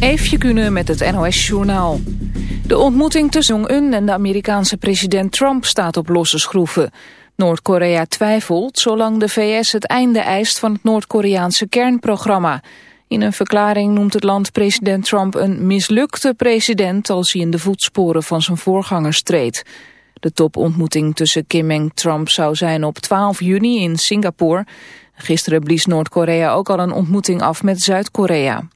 Eefje kunnen met het NOS-journaal. De ontmoeting tussen Jong-un en de Amerikaanse president Trump staat op losse schroeven. Noord-Korea twijfelt zolang de VS het einde eist van het Noord-Koreaanse kernprogramma. In een verklaring noemt het land president Trump een mislukte president... als hij in de voetsporen van zijn voorgangers treedt. De topontmoeting tussen Kim en Trump zou zijn op 12 juni in Singapore. Gisteren blies Noord-Korea ook al een ontmoeting af met Zuid-Korea.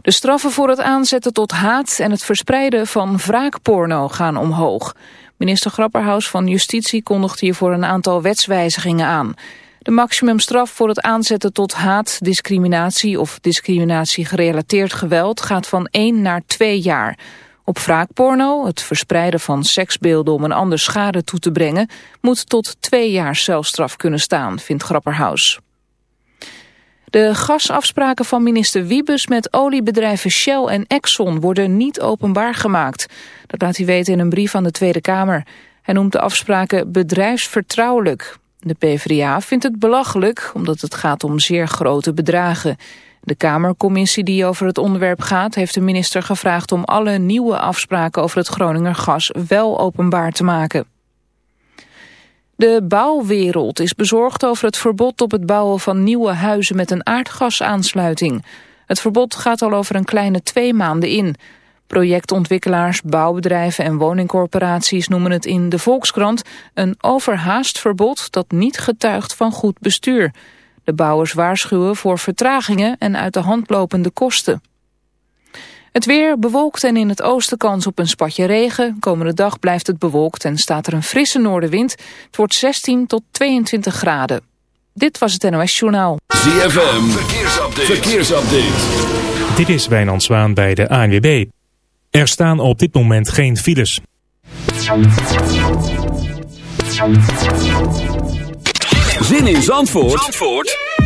De straffen voor het aanzetten tot haat en het verspreiden van wraakporno gaan omhoog. Minister Grapperhaus van Justitie kondigt hiervoor een aantal wetswijzigingen aan. De maximumstraf voor het aanzetten tot haat, discriminatie of discriminatie gerelateerd geweld gaat van 1 naar 2 jaar. Op wraakporno, het verspreiden van seksbeelden om een ander schade toe te brengen, moet tot 2 jaar celstraf kunnen staan, vindt Grapperhaus. De gasafspraken van minister Wiebes met oliebedrijven Shell en Exxon worden niet openbaar gemaakt. Dat laat hij weten in een brief aan de Tweede Kamer. Hij noemt de afspraken bedrijfsvertrouwelijk. De PvdA vindt het belachelijk omdat het gaat om zeer grote bedragen. De Kamercommissie die over het onderwerp gaat heeft de minister gevraagd om alle nieuwe afspraken over het Groninger gas wel openbaar te maken. De bouwwereld is bezorgd over het verbod op het bouwen van nieuwe huizen met een aardgasaansluiting. Het verbod gaat al over een kleine twee maanden in. Projectontwikkelaars, bouwbedrijven en woningcorporaties noemen het in de Volkskrant een overhaast verbod dat niet getuigt van goed bestuur. De bouwers waarschuwen voor vertragingen en uit de hand lopende kosten. Het weer bewolkt en in het oosten kans op een spatje regen. Komende dag blijft het bewolkt en staat er een frisse noordenwind. Het wordt 16 tot 22 graden. Dit was het NOS Journaal. ZFM, verkeersupdate. verkeersupdate. Dit is Wijnand Zwaan bij de ANWB. Er staan op dit moment geen files. Zin in Zandvoort, Zandvoort?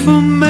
If a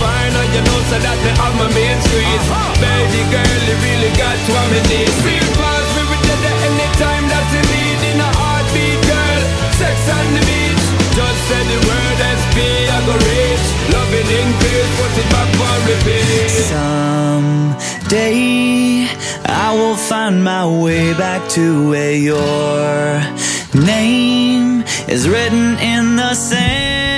fine And you know so that me have my main squeeze uh-huh. Baby girl, you really got what me need. Feel fast, we will get there anytime that you need. In a heartbeat, girl Sex on the beach Just say the word SP, I go reach. Loving in peace, put it back on repeat. Someday I will find my way back to where your name is written in the sand.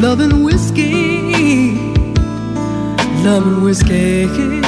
loving whiskey. Loving whiskey.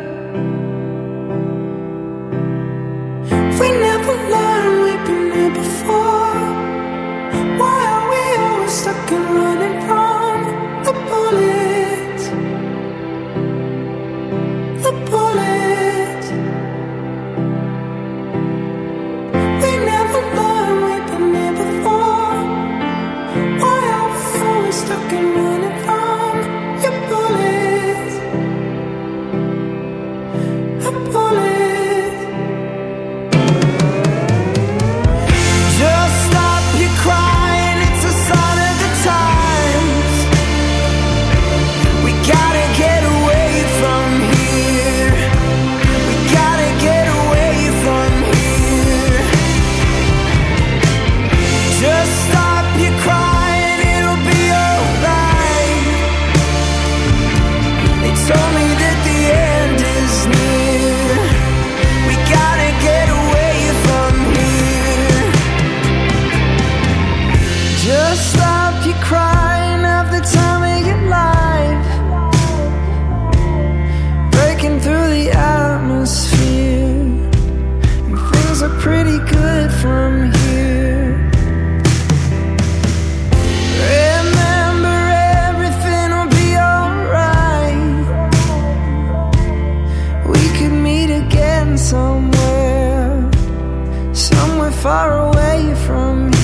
from you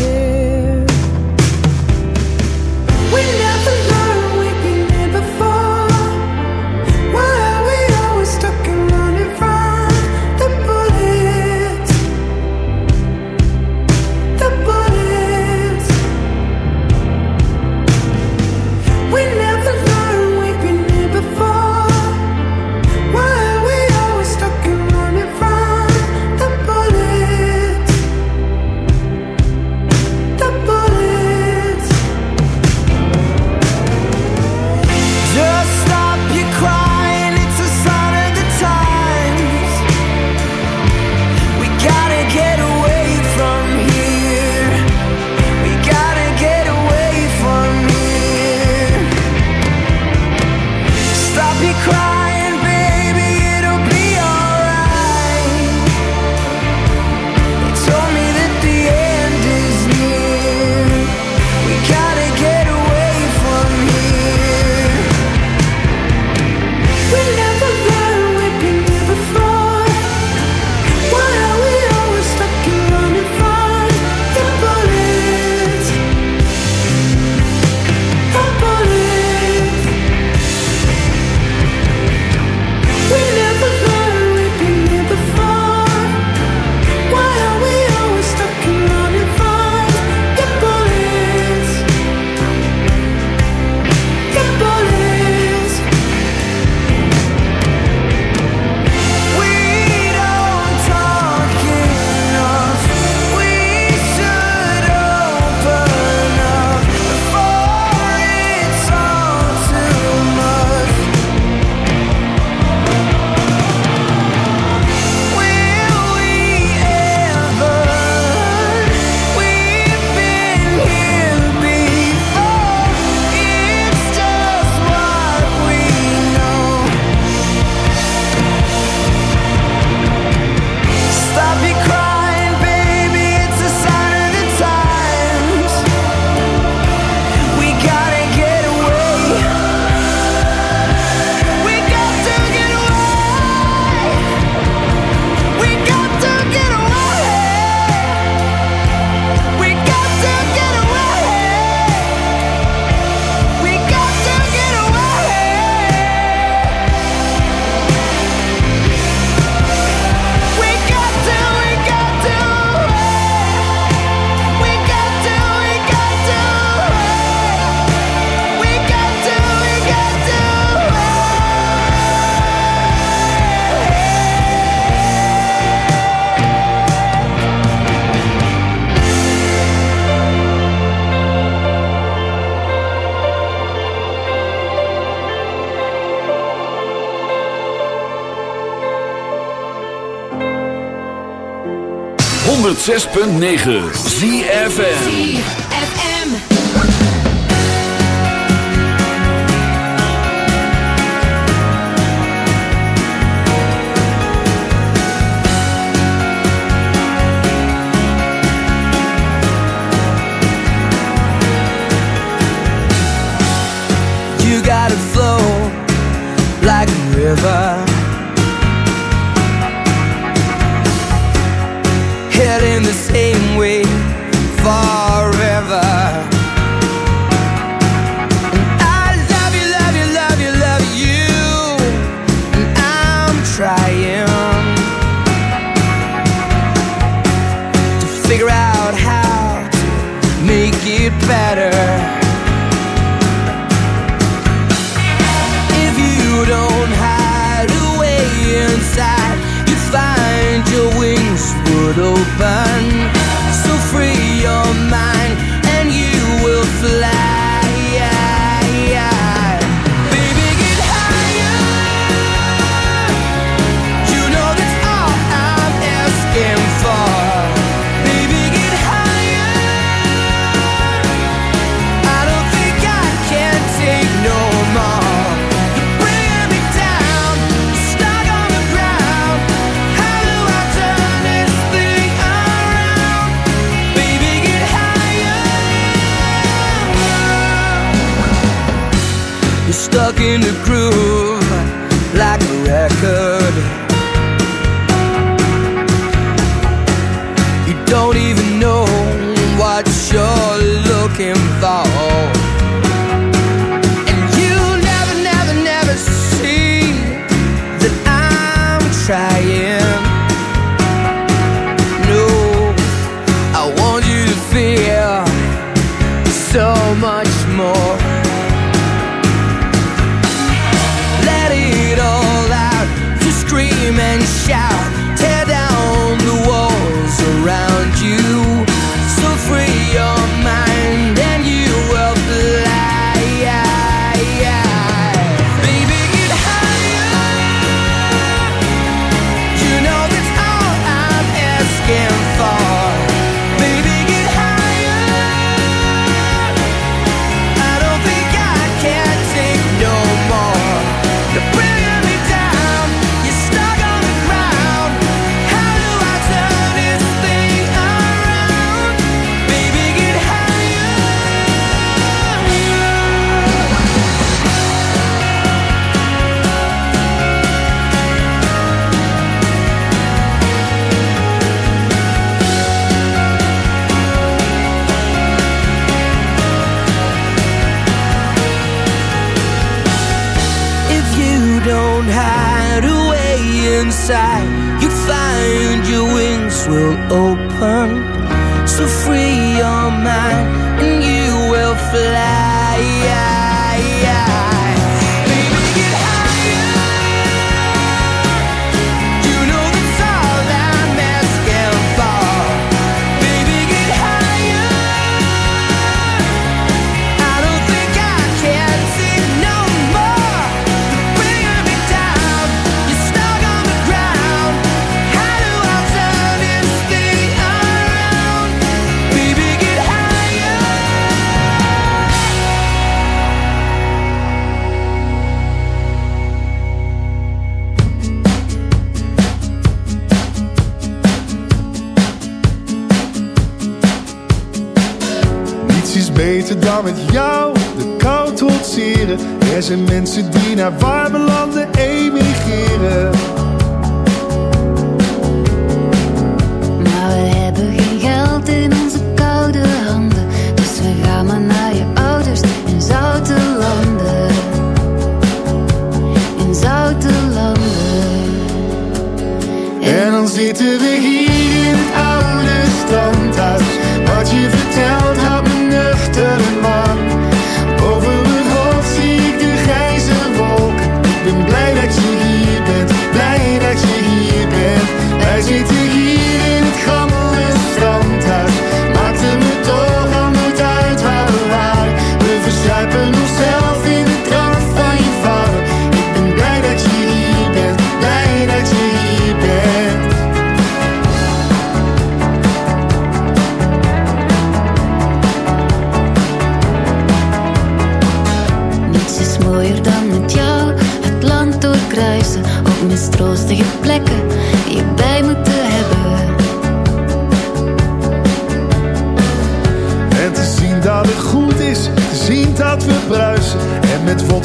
6.9 ZFN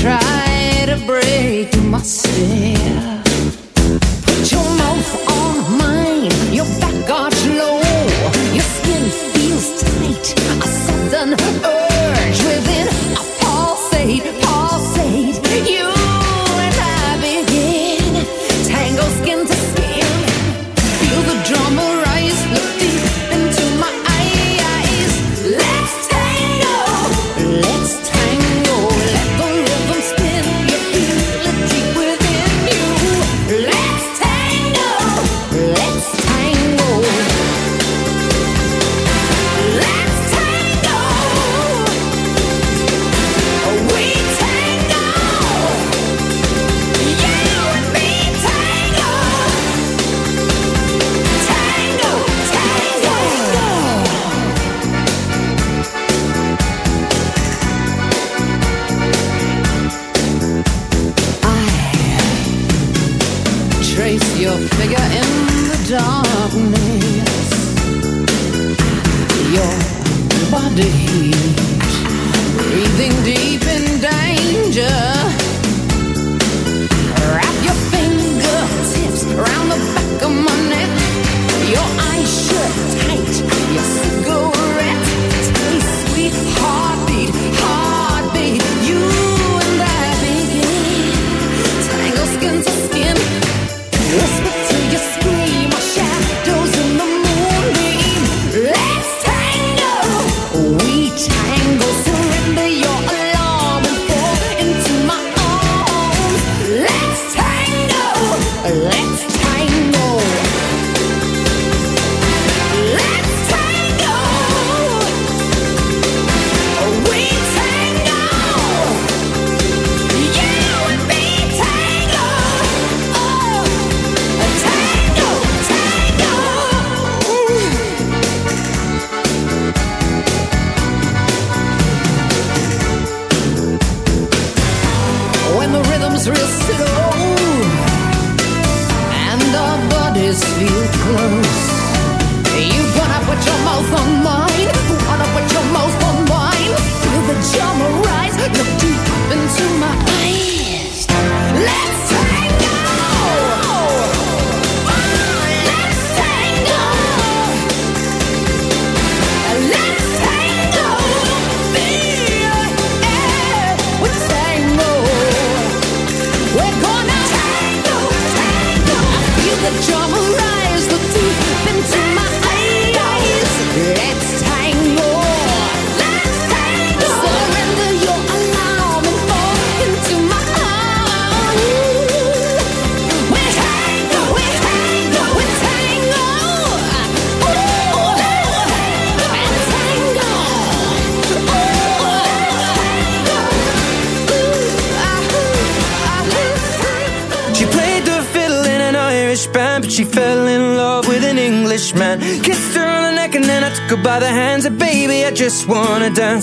try.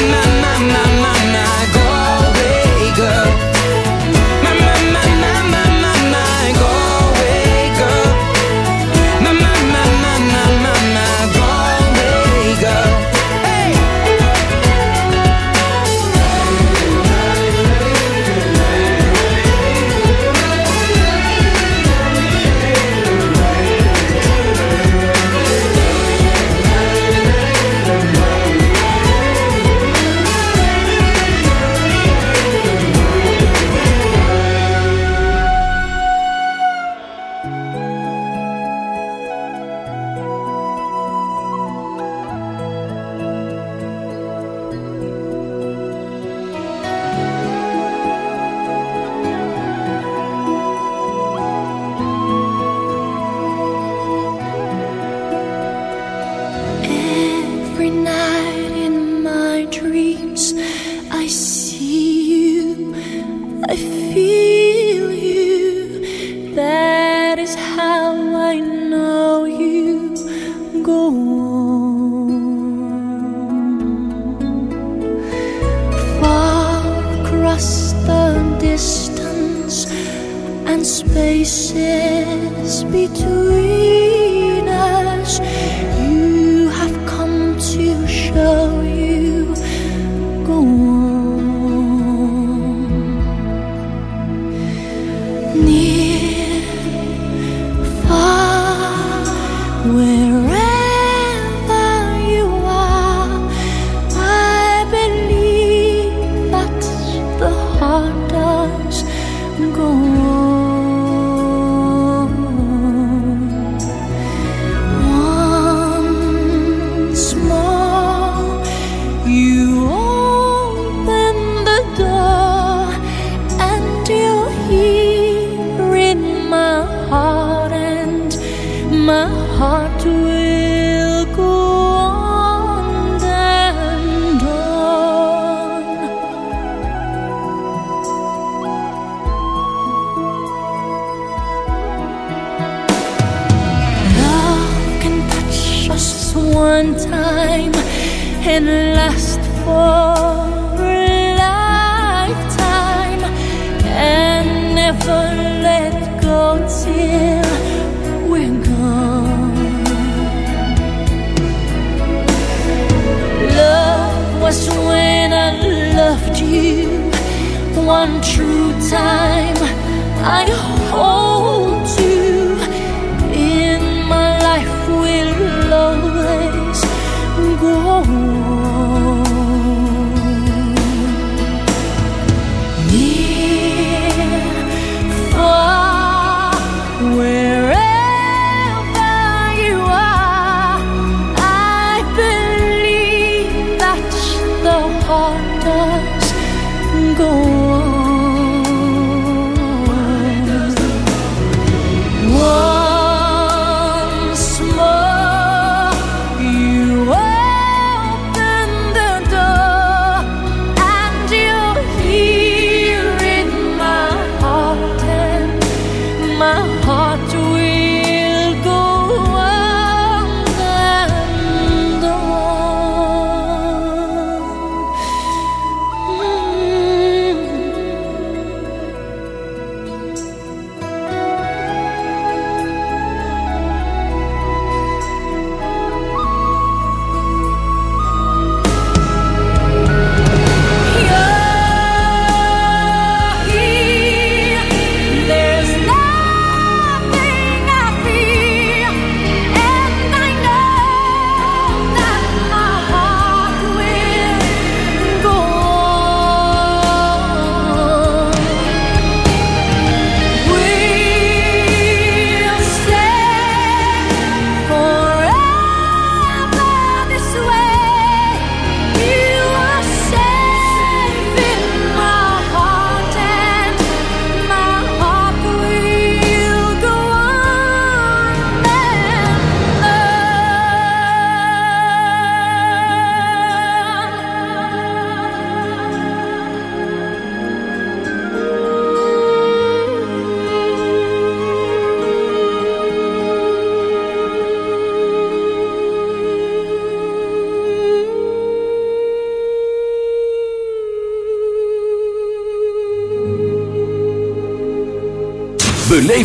My, my, my, my, my,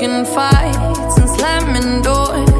picking fights and slamming doors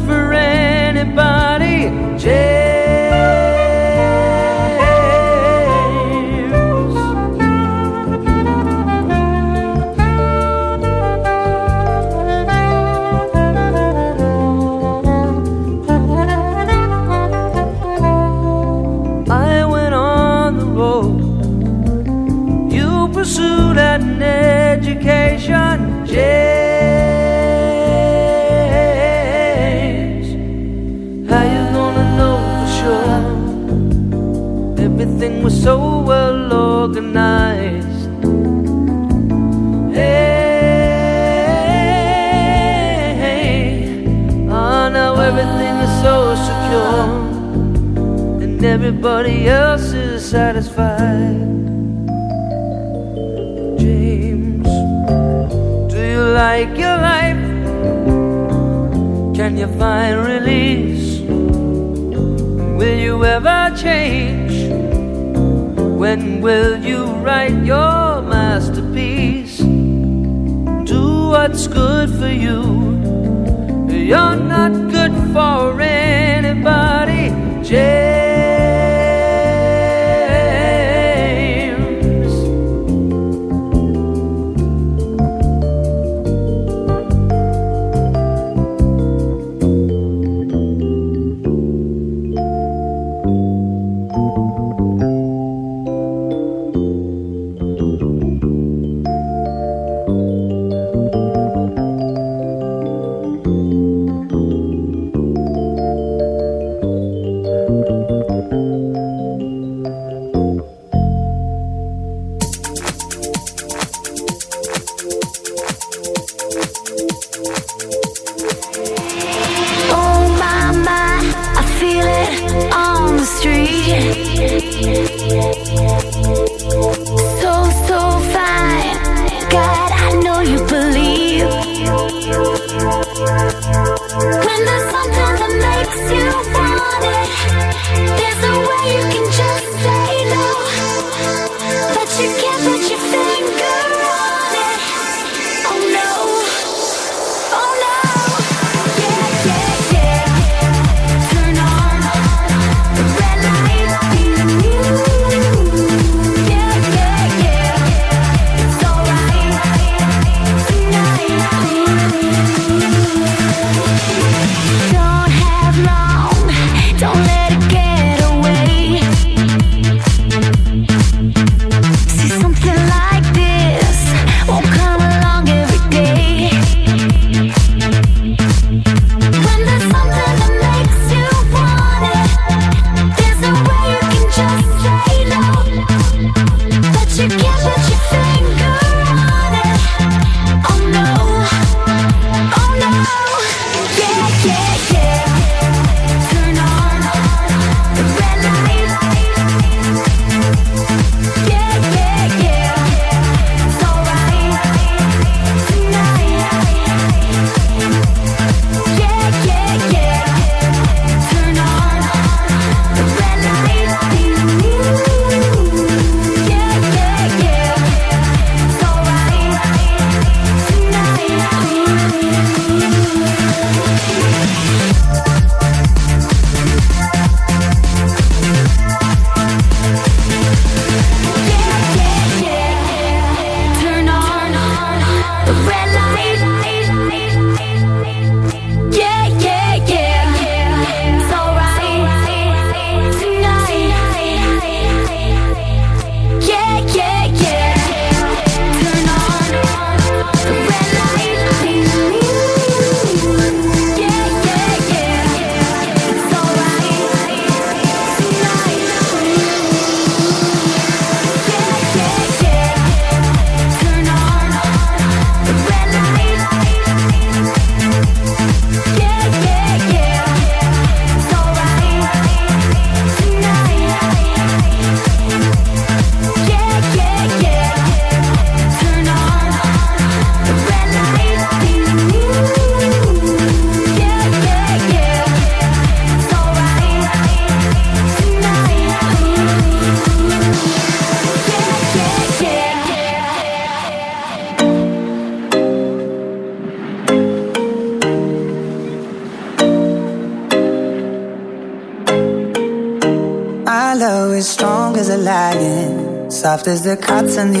for anybody. James.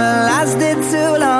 summer lasted too long.